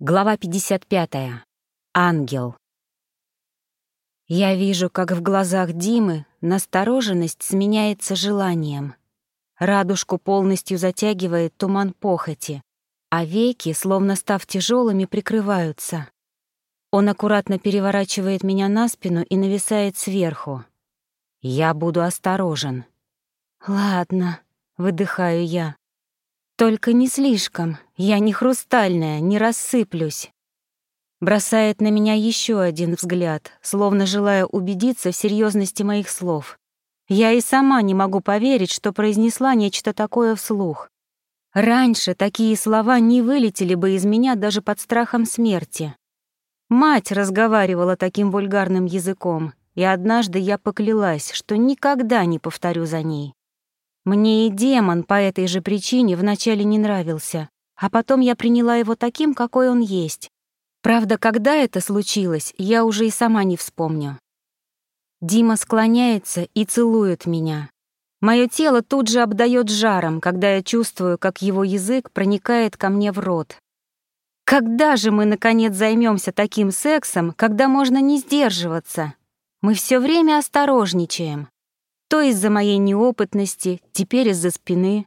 Глава 55. Ангел. Я вижу, как в глазах Димы настороженность сменяется желанием. Радужку полностью затягивает туман похоти, а веки, словно став тяжелыми, прикрываются. Он аккуратно переворачивает меня на спину и нависает сверху. Я буду осторожен. «Ладно», — выдыхаю я. «Только не слишком. Я не хрустальная, не рассыплюсь». Бросает на меня еще один взгляд, словно желая убедиться в серьезности моих слов. Я и сама не могу поверить, что произнесла нечто такое вслух. Раньше такие слова не вылетели бы из меня даже под страхом смерти. Мать разговаривала таким вульгарным языком, и однажды я поклялась, что никогда не повторю за ней. Мне и демон по этой же причине вначале не нравился, а потом я приняла его таким, какой он есть. Правда, когда это случилось, я уже и сама не вспомню. Дима склоняется и целует меня. Мое тело тут же обдает жаром, когда я чувствую, как его язык проникает ко мне в рот. Когда же мы, наконец, займемся таким сексом, когда можно не сдерживаться? Мы все время осторожничаем. То из-за моей неопытности, теперь из-за спины.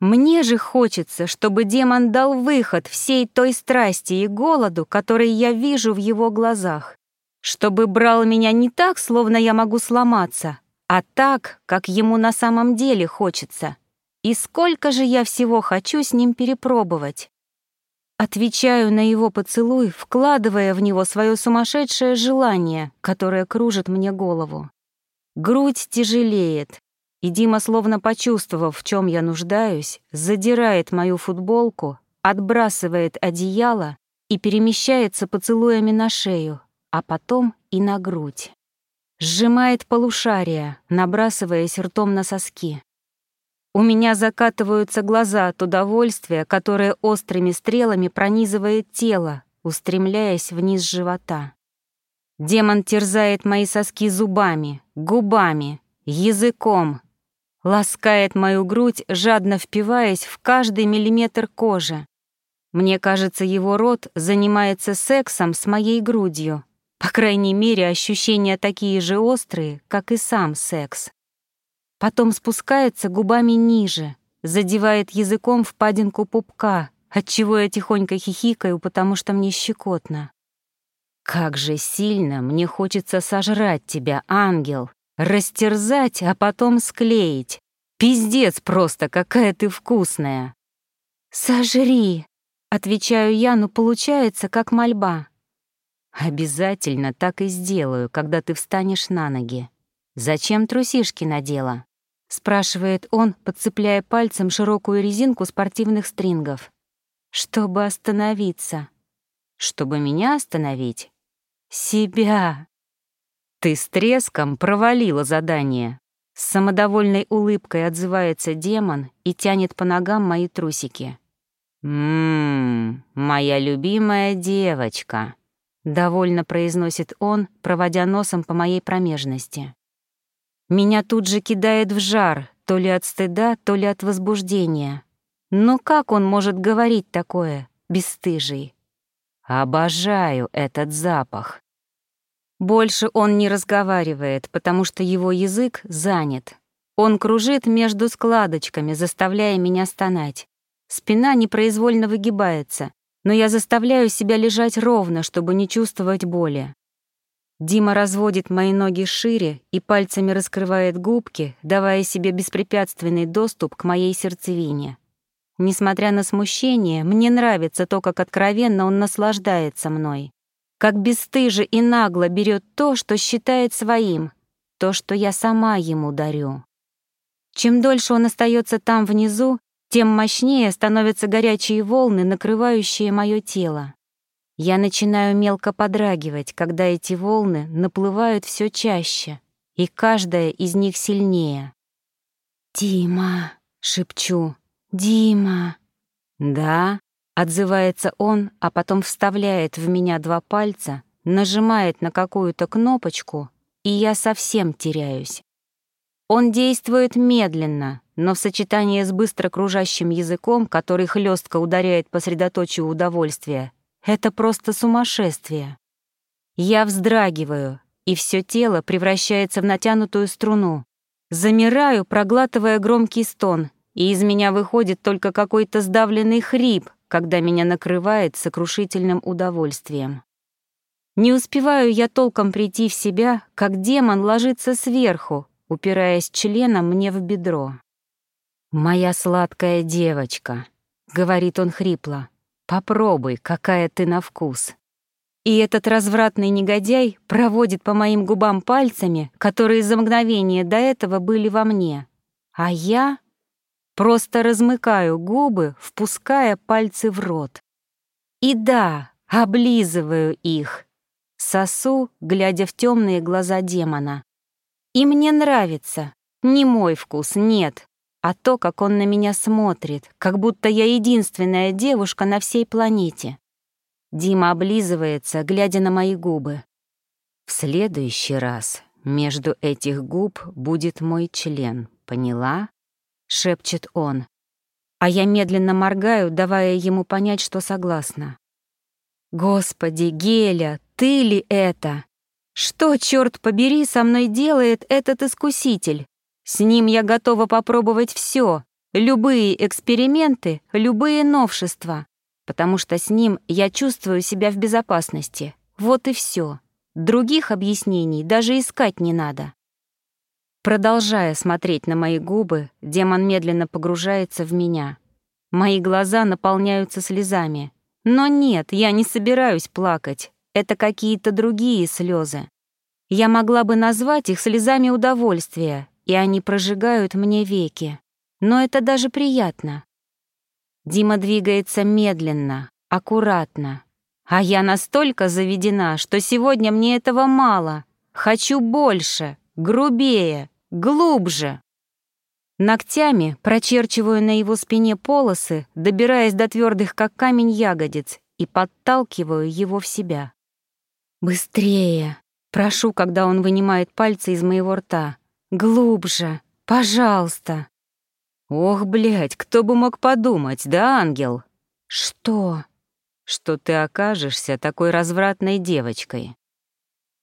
Мне же хочется, чтобы демон дал выход всей той страсти и голоду, которые я вижу в его глазах. Чтобы брал меня не так, словно я могу сломаться, а так, как ему на самом деле хочется. И сколько же я всего хочу с ним перепробовать. Отвечаю на его поцелуй, вкладывая в него свое сумасшедшее желание, которое кружит мне голову. Грудь тяжелеет, и Дима, словно почувствовав, в чем я нуждаюсь, задирает мою футболку, отбрасывает одеяло и перемещается поцелуями на шею, а потом и на грудь. Сжимает полушария, набрасываясь ртом на соски. У меня закатываются глаза от удовольствия, которое острыми стрелами пронизывает тело, устремляясь вниз живота. Демон терзает мои соски зубами, губами, языком, ласкает мою грудь, жадно впиваясь в каждый миллиметр кожи. Мне кажется, его рот занимается сексом с моей грудью. По крайней мере, ощущения такие же острые, как и сам секс. Потом спускается губами ниже, задевает языком впадинку пупка, отчего я тихонько хихикаю, потому что мне щекотно. Как же сильно мне хочется сожрать тебя, ангел, растерзать, а потом склеить. Пиздец просто, какая ты вкусная. Сожри, отвечаю я, но получается как мольба. Обязательно так и сделаю, когда ты встанешь на ноги. Зачем трусишки надела? спрашивает он, подцепляя пальцем широкую резинку спортивных стрингов. Чтобы остановиться. Чтобы меня остановить? Себя. Ты с треском провалила задание. С самодовольной улыбкой отзывается демон и тянет по ногам мои трусики. «Ммм, моя любимая девочка», — довольно произносит он, проводя носом по моей промежности. Меня тут же кидает в жар, то ли от стыда, то ли от возбуждения. Но как он может говорить такое, бесстыжий? Обожаю этот запах. Больше он не разговаривает, потому что его язык занят. Он кружит между складочками, заставляя меня стонать. Спина непроизвольно выгибается, но я заставляю себя лежать ровно, чтобы не чувствовать боли. Дима разводит мои ноги шире и пальцами раскрывает губки, давая себе беспрепятственный доступ к моей сердцевине. Несмотря на смущение, мне нравится то, как откровенно он наслаждается мной. Как бесстыже и нагло берет то, что считает своим, то, что я сама ему дарю. Чем дольше он остается там внизу, тем мощнее становятся горячие волны, накрывающие мое тело. Я начинаю мелко подрагивать, когда эти волны наплывают все чаще, и каждая из них сильнее. «Дима!» — шепчу. «Дима!» «Да?» — отзывается он, а потом вставляет в меня два пальца, нажимает на какую-то кнопочку, и я совсем теряюсь. Он действует медленно, но в сочетании с быстро кружащим языком, который хлестко ударяет по средоточию удовольствия, это просто сумасшествие. Я вздрагиваю, и все тело превращается в натянутую струну. Замираю, проглатывая громкий стон, и из меня выходит только какой-то сдавленный хрип, когда меня накрывает сокрушительным удовольствием. Не успеваю я толком прийти в себя, как демон ложится сверху, упираясь членом мне в бедро. «Моя сладкая девочка», — говорит он хрипло, — «попробуй, какая ты на вкус». И этот развратный негодяй проводит по моим губам пальцами, которые за мгновение до этого были во мне. А я просто размыкаю губы, впуская пальцы в рот. И да, облизываю их, сосу, глядя в темные глаза демона. И мне нравится. Не мой вкус, нет, а то, как он на меня смотрит, как будто я единственная девушка на всей планете. Дима облизывается, глядя на мои губы. В следующий раз между этих губ будет мой член, поняла? Шепчет он. А я медленно моргаю, давая ему понять, что согласна. Господи, Геля, ты ли это? Что, черт побери, со мной делает этот искуситель? С ним я готова попробовать все, любые эксперименты, любые новшества, потому что с ним я чувствую себя в безопасности. Вот и все. Других объяснений даже искать не надо. Продолжая смотреть на мои губы, демон медленно погружается в меня. Мои глаза наполняются слезами. Но нет, я не собираюсь плакать. Это какие-то другие слезы. Я могла бы назвать их слезами удовольствия, и они прожигают мне веки. Но это даже приятно. Дима двигается медленно, аккуратно. А я настолько заведена, что сегодня мне этого мало. Хочу больше, грубее, глубже. Ногтями прочерчиваю на его спине полосы, добираясь до твердых, как камень, ягодиц, и подталкиваю его в себя. «Быстрее!» — прошу, когда он вынимает пальцы из моего рта. Глубже, пожалуйста. Ох, блядь, кто бы мог подумать, да, ангел? Что? Что ты окажешься такой развратной девочкой.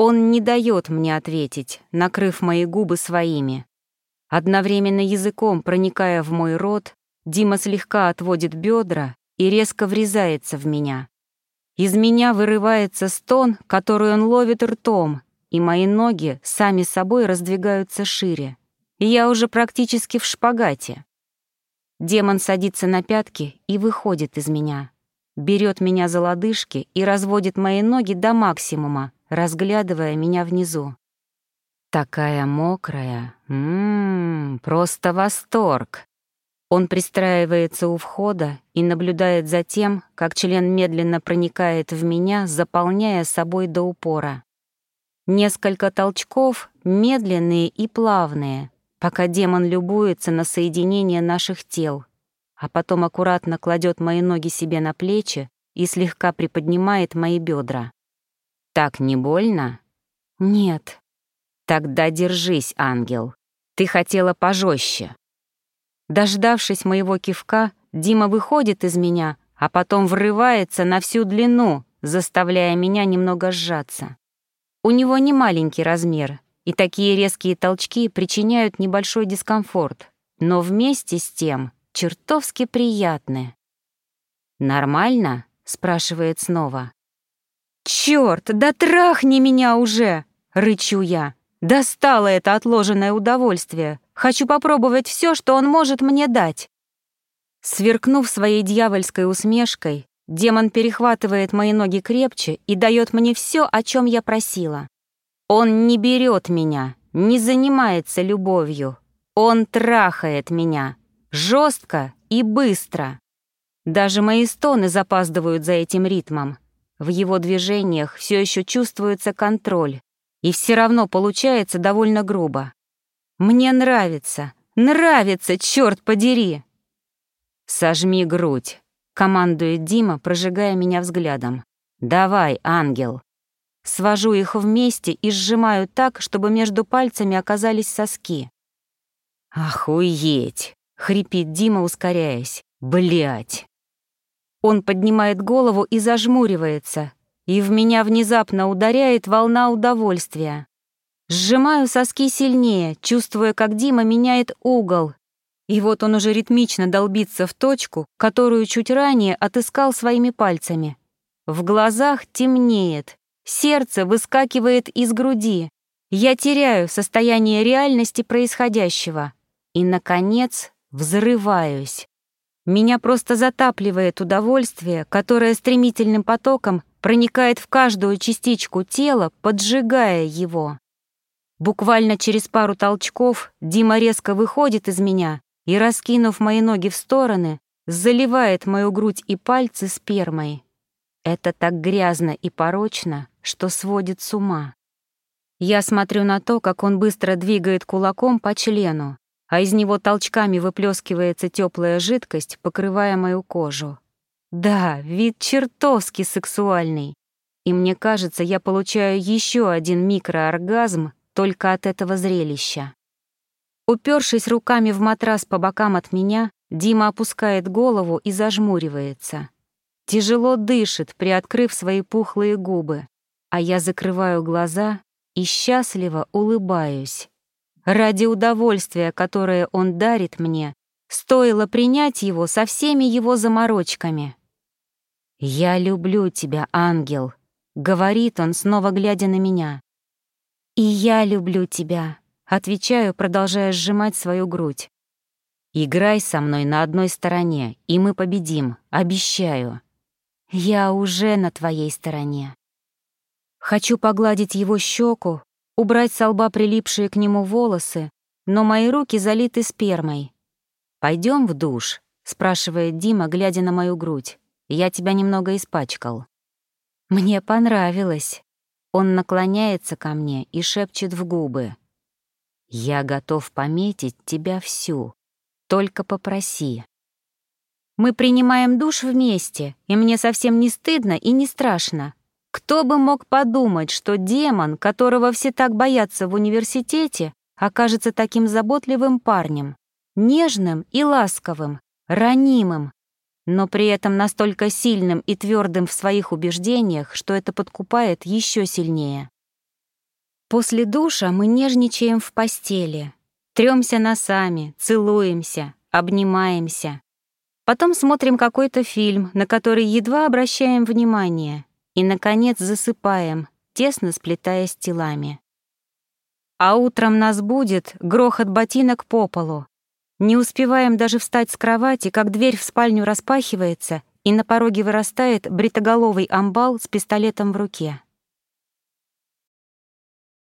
Он не дает мне ответить, накрыв мои губы своими. Одновременно языком проникая в мой рот, Дима слегка отводит бедра и резко врезается в меня. Из меня вырывается стон, который он ловит ртом, и мои ноги сами собой раздвигаются шире. Я уже практически в шпагате. Демон садится на пятки и выходит из меня. Берет меня за лодыжки и разводит мои ноги до максимума, разглядывая меня внизу. Такая мокрая. Ммм, просто восторг. Он пристраивается у входа и наблюдает за тем, как член медленно проникает в меня, заполняя собой до упора. Несколько толчков, медленные и плавные, пока демон любуется на соединение наших тел, а потом аккуратно кладет мои ноги себе на плечи и слегка приподнимает мои бедра. «Так не больно?» «Нет». «Тогда держись, ангел. Ты хотела пожестче». Дождавшись моего кивка, Дима выходит из меня, а потом врывается на всю длину, заставляя меня немного сжаться. У него не маленький размер, и такие резкие толчки причиняют небольшой дискомфорт, но вместе с тем чертовски приятны. «Нормально?» — спрашивает снова. «Чёрт, да трахни меня уже!» — рычу я. «Достало это отложенное удовольствие. Хочу попробовать все, что он может мне дать». Сверкнув своей дьявольской усмешкой, Демон перехватывает мои ноги крепче и дает мне все, о чем я просила. Он не берет меня, не занимается любовью. Он трахает меня. Жестко и быстро. Даже мои стоны запаздывают за этим ритмом. В его движениях все еще чувствуется контроль, и все равно получается довольно грубо. Мне нравится, нравится, черт подери! Сожми грудь, Командует Дима, прожигая меня взглядом. «Давай, ангел!» Свожу их вместе и сжимаю так, чтобы между пальцами оказались соски. «Охуеть!» — хрипит Дима, ускоряясь. Блять! Он поднимает голову и зажмуривается, и в меня внезапно ударяет волна удовольствия. Сжимаю соски сильнее, чувствуя, как Дима меняет угол. И вот он уже ритмично долбится в точку, которую чуть ранее отыскал своими пальцами. В глазах темнеет, сердце выскакивает из груди. Я теряю состояние реальности происходящего. И, наконец, взрываюсь. Меня просто затапливает удовольствие, которое стремительным потоком проникает в каждую частичку тела, поджигая его. Буквально через пару толчков Дима резко выходит из меня и, раскинув мои ноги в стороны, заливает мою грудь и пальцы спермой. Это так грязно и порочно, что сводит с ума. Я смотрю на то, как он быстро двигает кулаком по члену, а из него толчками выплескивается теплая жидкость, покрывая мою кожу. Да, вид чертовски сексуальный. И мне кажется, я получаю еще один микрооргазм только от этого зрелища. Упершись руками в матрас по бокам от меня, Дима опускает голову и зажмуривается. Тяжело дышит, приоткрыв свои пухлые губы, а я закрываю глаза и счастливо улыбаюсь. Ради удовольствия, которое он дарит мне, стоило принять его со всеми его заморочками. «Я люблю тебя, ангел», — говорит он, снова глядя на меня. «И я люблю тебя», — отвечаю, продолжая сжимать свою грудь. «Играй со мной на одной стороне, и мы победим, обещаю». «Я уже на твоей стороне». Хочу погладить его щеку, убрать с лба прилипшие к нему волосы, но мои руки залиты спермой. Пойдем в душ?» — спрашивает Дима, глядя на мою грудь. «Я тебя немного испачкал». «Мне понравилось». Он наклоняется ко мне и шепчет в губы. «Я готов пометить тебя всю. Только попроси». Мы принимаем душ вместе, и мне совсем не стыдно и не страшно. Кто бы мог подумать, что демон, которого все так боятся в университете, окажется таким заботливым парнем, нежным и ласковым, ранимым, но при этом настолько сильным и твердым в своих убеждениях, что это подкупает еще сильнее. После душа мы нежничаем в постели, трёмся носами, целуемся, обнимаемся. Потом смотрим какой-то фильм, на который едва обращаем внимание, и, наконец, засыпаем, тесно сплетаясь телами. А утром нас будет грохот ботинок по полу. Не успеваем даже встать с кровати, как дверь в спальню распахивается, и на пороге вырастает бритоголовый амбал с пистолетом в руке.